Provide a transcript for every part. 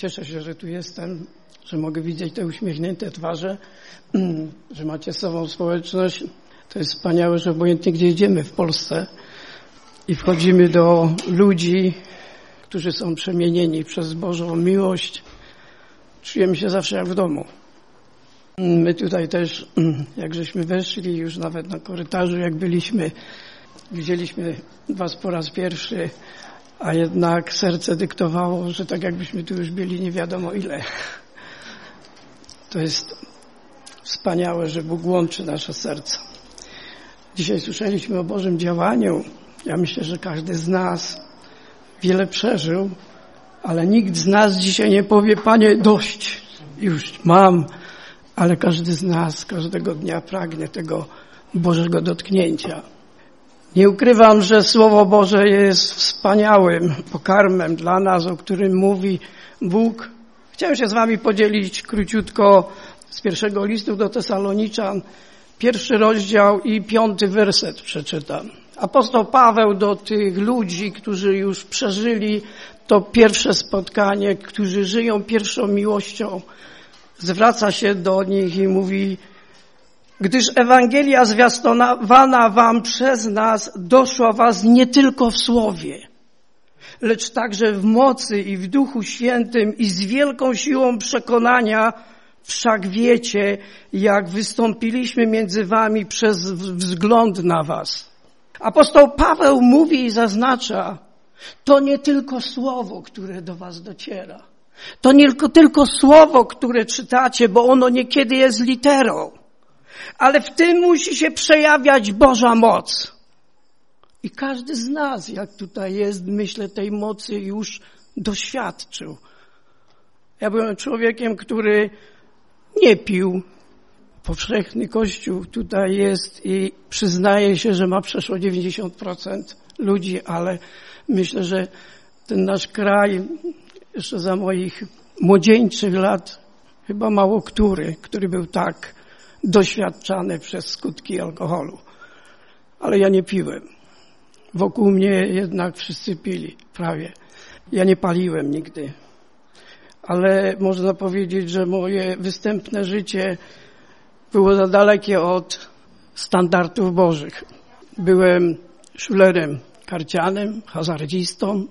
Cieszę się, że tu jestem, że mogę widzieć te uśmiechnięte twarze, że macie sobą społeczność. To jest wspaniałe, że obojętnie gdzie idziemy w Polsce i wchodzimy do ludzi, którzy są przemienieni przez Bożą miłość, czujemy się zawsze jak w domu. My tutaj też, jak żeśmy weszli, już nawet na korytarzu, jak byliśmy, widzieliśmy Was po raz pierwszy, a jednak serce dyktowało, że tak jakbyśmy tu już byli nie wiadomo ile. To jest wspaniałe, że Bóg łączy nasze serca. Dzisiaj słyszeliśmy o Bożym działaniu. Ja myślę, że każdy z nas wiele przeżył, ale nikt z nas dzisiaj nie powie, Panie, dość, już mam, ale każdy z nas każdego dnia pragnie tego Bożego dotknięcia. Nie ukrywam, że Słowo Boże jest wspaniałym pokarmem dla nas, o którym mówi Bóg. Chciałem się z Wami podzielić króciutko z pierwszego listu do Tesaloniczan, pierwszy rozdział i piąty werset przeczytam. Apostoł Paweł do tych ludzi, którzy już przeżyli to pierwsze spotkanie, którzy żyją pierwszą miłością, zwraca się do nich i mówi, gdyż Ewangelia zwiastowana wam przez nas doszła was nie tylko w słowie, lecz także w mocy i w duchu świętym i z wielką siłą przekonania, wszak wiecie, jak wystąpiliśmy między wami przez wzgląd na was. Apostoł Paweł mówi i zaznacza, to nie tylko słowo, które do was dociera. To nie tylko, tylko słowo, które czytacie, bo ono niekiedy jest literą. Ale w tym musi się przejawiać Boża moc. I każdy z nas, jak tutaj jest, myślę, tej mocy już doświadczył. Ja byłem człowiekiem, który nie pił. Powszechny Kościół tutaj jest i przyznaje się, że ma przeszło 90% ludzi, ale myślę, że ten nasz kraj jeszcze za moich młodzieńczych lat chyba mało który, który był tak doświadczany przez skutki alkoholu. Ale ja nie piłem. Wokół mnie jednak wszyscy pili, prawie. Ja nie paliłem nigdy. Ale można powiedzieć, że moje występne życie było za dalekie od standardów bożych. Byłem szulerem karcianem, hazardzistą.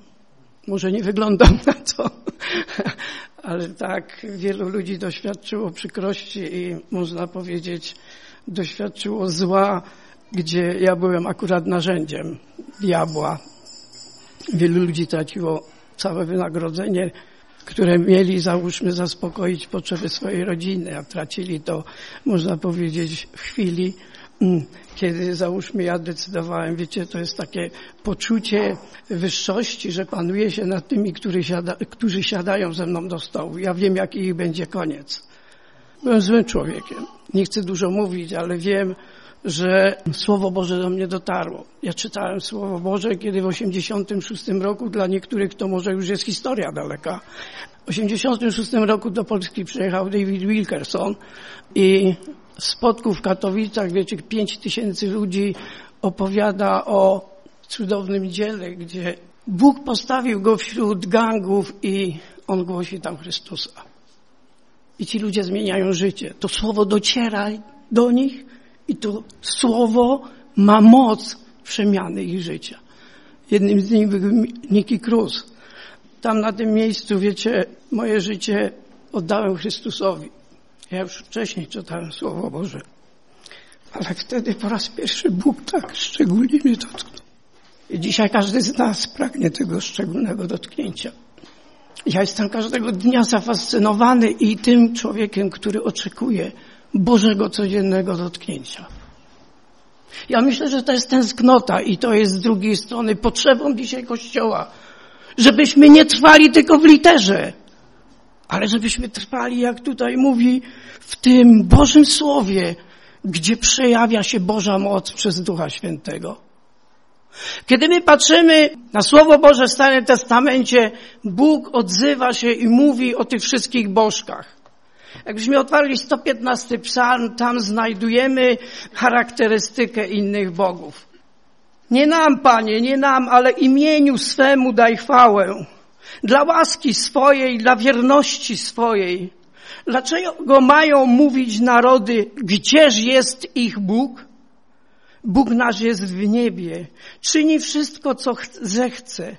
Może nie wyglądam na to, ale tak wielu ludzi doświadczyło przykrości i można powiedzieć doświadczyło zła, gdzie ja byłem akurat narzędziem diabła. Wielu ludzi traciło całe wynagrodzenie, które mieli, załóżmy, zaspokoić potrzeby swojej rodziny, a tracili to, można powiedzieć, w chwili, kiedy załóżmy ja decydowałem, wiecie, to jest takie poczucie wyższości, że panuje się nad tymi, którzy, siada, którzy siadają ze mną do stołu. Ja wiem, jaki ich będzie koniec. Byłem złym człowiekiem. Nie chcę dużo mówić, ale wiem, że Słowo Boże do mnie dotarło. Ja czytałem Słowo Boże, kiedy w 86 roku, dla niektórych to może już jest historia daleka, w 86 roku do Polski przyjechał David Wilkerson i spotku w Katowicach, wiecie, 5 tysięcy ludzi opowiada o cudownym dziele, gdzie Bóg postawił go wśród gangów i on głosi tam Chrystusa. I ci ludzie zmieniają życie. To słowo dociera do nich i to słowo ma moc przemiany ich życia. Jednym z nich był Nicky Cruz. Tam na tym miejscu, wiecie, moje życie oddałem Chrystusowi. Ja już wcześniej czytałem Słowo Boże. Ale wtedy po raz pierwszy Bóg tak szczególnie mnie dotknął. I dzisiaj każdy z nas pragnie tego szczególnego dotknięcia. Ja jestem każdego dnia zafascynowany i tym człowiekiem, który oczekuje Bożego codziennego dotknięcia. Ja myślę, że to jest tęsknota i to jest z drugiej strony potrzebą dzisiaj Kościoła, żebyśmy nie trwali tylko w literze, ale żebyśmy trwali, jak tutaj mówi, w tym Bożym Słowie, gdzie przejawia się Boża moc przez Ducha Świętego. Kiedy my patrzymy na Słowo Boże w Starym Testamencie, Bóg odzywa się i mówi o tych wszystkich bożkach. Jakbyśmy otwarli 115 psalm, tam znajdujemy charakterystykę innych bogów. Nie nam, Panie, nie nam, ale imieniu swemu daj chwałę. Dla łaski swojej, dla wierności swojej. Dlaczego mają mówić narody, gdzież jest ich Bóg? Bóg nasz jest w niebie, czyni wszystko, co zechce.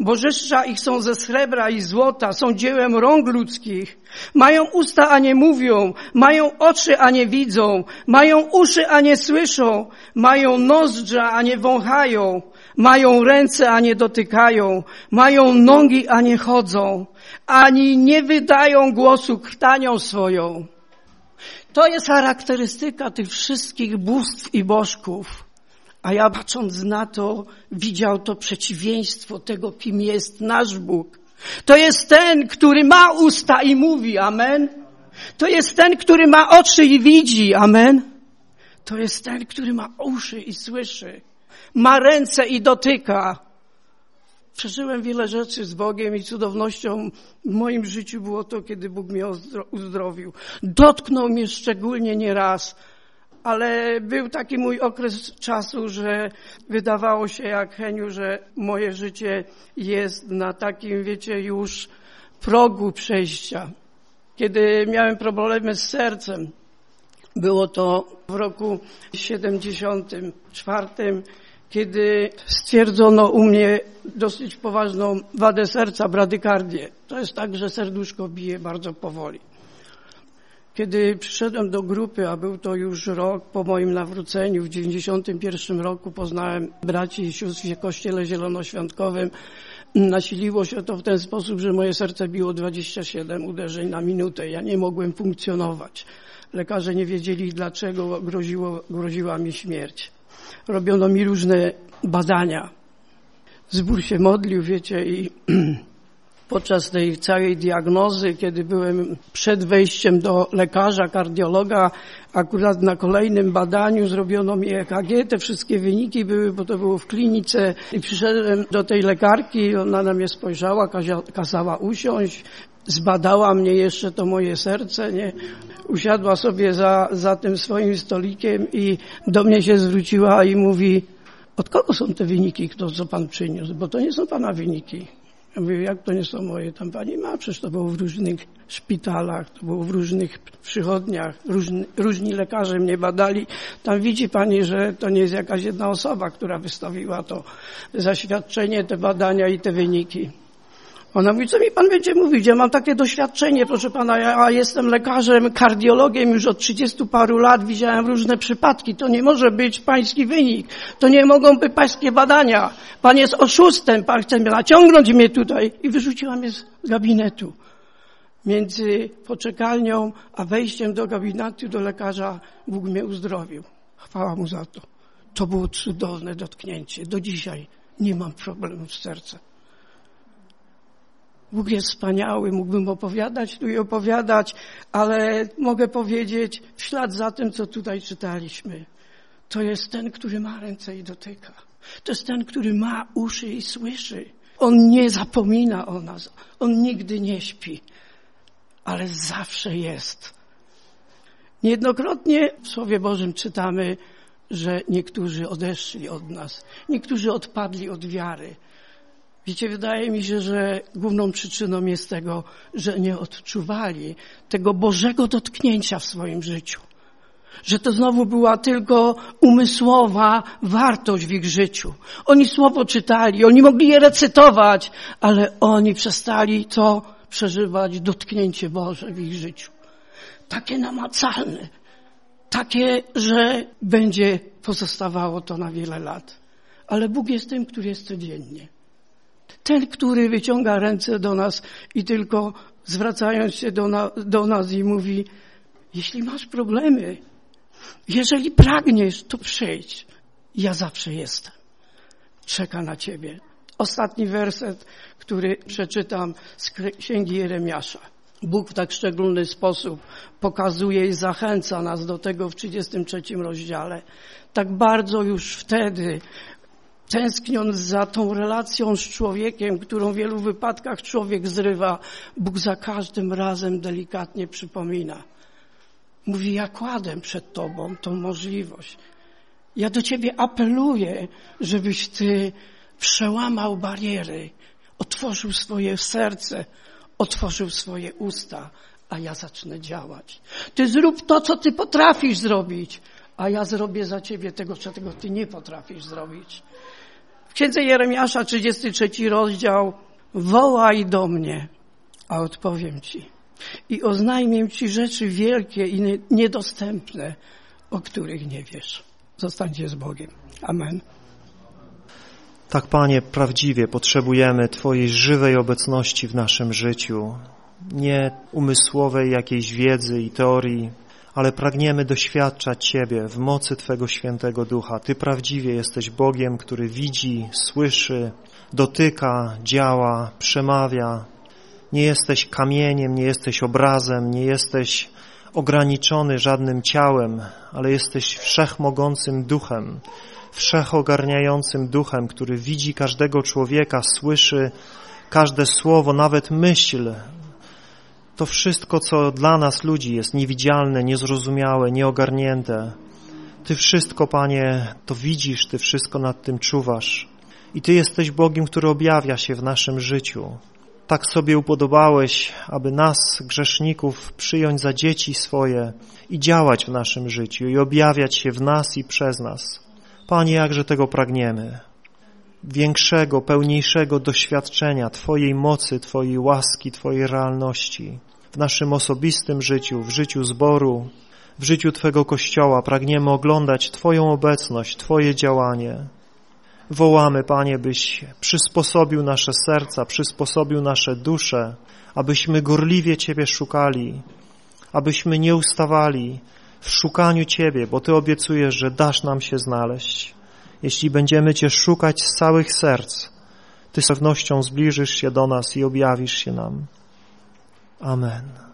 Bożeszcza ich są ze srebra i złota, są dziełem rąk ludzkich. Mają usta, a nie mówią, mają oczy, a nie widzą, mają uszy, a nie słyszą, mają nozdrza, a nie wąchają, mają ręce, a nie dotykają, mają nogi, a nie chodzą, ani nie wydają głosu krtanią swoją. To jest charakterystyka tych wszystkich bóstw i bożków. A ja patrząc na to, widział to przeciwieństwo tego, kim jest nasz Bóg. To jest ten, który ma usta i mówi, amen. To jest ten, który ma oczy i widzi, amen. To jest ten, który ma uszy i słyszy. Ma ręce i dotyka. Przeżyłem wiele rzeczy z Bogiem i cudownością w moim życiu było to, kiedy Bóg mnie uzdrowił. Dotknął mnie szczególnie nieraz, ale był taki mój okres czasu, że wydawało się jak Heniu, że moje życie jest na takim, wiecie, już progu przejścia. Kiedy miałem problemy z sercem, było to w roku 74, kiedy stwierdzono u mnie dosyć poważną wadę serca, bradykardię. To jest tak, że serduszko bije bardzo powoli. Kiedy przyszedłem do grupy, a był to już rok po moim nawróceniu, w 91 roku poznałem braci i sióstr w Kościele Zielonoświątkowym. Nasiliło się to w ten sposób, że moje serce biło 27 uderzeń na minutę. Ja nie mogłem funkcjonować. Lekarze nie wiedzieli, dlaczego groziło, groziła mi śmierć. Robiono mi różne badania. Zbór się modlił, wiecie, i podczas tej całej diagnozy, kiedy byłem przed wejściem do lekarza, kardiologa, akurat na kolejnym badaniu zrobiono mi EKG, te wszystkie wyniki były, bo to było w klinice i przyszedłem do tej lekarki, ona na mnie spojrzała, kazała usiąść, zbadała mnie jeszcze to moje serce, nie? Usiadła sobie za, za tym swoim stolikiem i do mnie się zwróciła i mówi, od kogo są te wyniki, kto, co pan przyniósł? Bo to nie są pana wyniki. Ja mówię, jak to nie są moje? Tam pani ma, przecież to było w różnych szpitalach, to było w różnych przychodniach, różni, różni lekarze mnie badali. Tam widzi pani, że to nie jest jakaś jedna osoba, która wystawiła to zaświadczenie, te badania i te wyniki. Ona mówi, co mi pan będzie mówić? Ja mam takie doświadczenie, proszę pana, ja jestem lekarzem, kardiologiem już od 30 paru lat, widziałem różne przypadki. To nie może być pański wynik. To nie mogą być pańskie badania. Pan jest oszustem, pan chce naciągnąć mnie tutaj. I wyrzuciła mnie z gabinetu. Między poczekalnią a wejściem do gabinetu do lekarza Bóg mnie uzdrowił. Chwała mu za to. To było cudowne dotknięcie. Do dzisiaj nie mam problemu z sercem. Bóg jest wspaniały, mógłbym opowiadać tu i opowiadać, ale mogę powiedzieć w ślad za tym, co tutaj czytaliśmy. To jest ten, który ma ręce i dotyka. To jest ten, który ma uszy i słyszy. On nie zapomina o nas. On nigdy nie śpi, ale zawsze jest. Niejednokrotnie w Słowie Bożym czytamy, że niektórzy odeszli od nas, niektórzy odpadli od wiary, Wiecie, wydaje mi się, że główną przyczyną jest tego, że nie odczuwali tego Bożego dotknięcia w swoim życiu. Że to znowu była tylko umysłowa wartość w ich życiu. Oni słowo czytali, oni mogli je recytować, ale oni przestali to przeżywać dotknięcie Boże w ich życiu. Takie namacalne, takie, że będzie pozostawało to na wiele lat. Ale Bóg jest tym, który jest codziennie. Ten, który wyciąga ręce do nas i tylko zwracając się do, na, do nas i mówi, jeśli masz problemy, jeżeli pragniesz, to przyjdź. Ja zawsze jestem. Czeka na ciebie. Ostatni werset, który przeczytam z Księgi Jeremiasza. Bóg w tak szczególny sposób pokazuje i zachęca nas do tego w 33 rozdziale. Tak bardzo już wtedy tęskniąc za tą relacją z człowiekiem, którą w wielu wypadkach człowiek zrywa, Bóg za każdym razem delikatnie przypomina. Mówi, ja kładę przed Tobą tą możliwość. Ja do Ciebie apeluję, żebyś Ty przełamał bariery, otworzył swoje serce, otworzył swoje usta, a ja zacznę działać. Ty zrób to, co ty potrafisz zrobić, a ja zrobię za ciebie tego, czego ty nie potrafisz zrobić. Księdze Jeremiasza, 33 rozdział, wołaj do mnie, a odpowiem ci. I oznajmię ci rzeczy wielkie i niedostępne, o których nie wiesz. Zostańcie z Bogiem. Amen. Tak, Panie, prawdziwie potrzebujemy Twojej żywej obecności w naszym życiu. Nie umysłowej jakiejś wiedzy i teorii, ale pragniemy doświadczać Ciebie w mocy Twego świętego ducha. Ty prawdziwie jesteś Bogiem, który widzi, słyszy, dotyka, działa, przemawia. Nie jesteś kamieniem, nie jesteś obrazem, nie jesteś ograniczony żadnym ciałem, ale jesteś wszechmogącym duchem, wszechogarniającym duchem, który widzi każdego człowieka, słyszy każde słowo, nawet myśl. To wszystko, co dla nas ludzi jest niewidzialne, niezrozumiałe, nieogarnięte. Ty wszystko, Panie, to widzisz, Ty wszystko nad tym czuwasz. I Ty jesteś Bogiem, który objawia się w naszym życiu. Tak sobie upodobałeś, aby nas, grzeszników, przyjąć za dzieci swoje i działać w naszym życiu i objawiać się w nas i przez nas. Panie, jakże tego pragniemy. Większego, pełniejszego doświadczenia Twojej mocy, Twojej łaski, Twojej realności w naszym osobistym życiu, w życiu zboru, w życiu Twego Kościoła. Pragniemy oglądać Twoją obecność, Twoje działanie. Wołamy, Panie, byś przysposobił nasze serca, przysposobił nasze dusze, abyśmy gorliwie Ciebie szukali, abyśmy nie ustawali w szukaniu Ciebie, bo Ty obiecujesz, że dasz nam się znaleźć. Jeśli będziemy Cię szukać z całych serc, Ty z pewnością zbliżysz się do nas i objawisz się nam. Amen.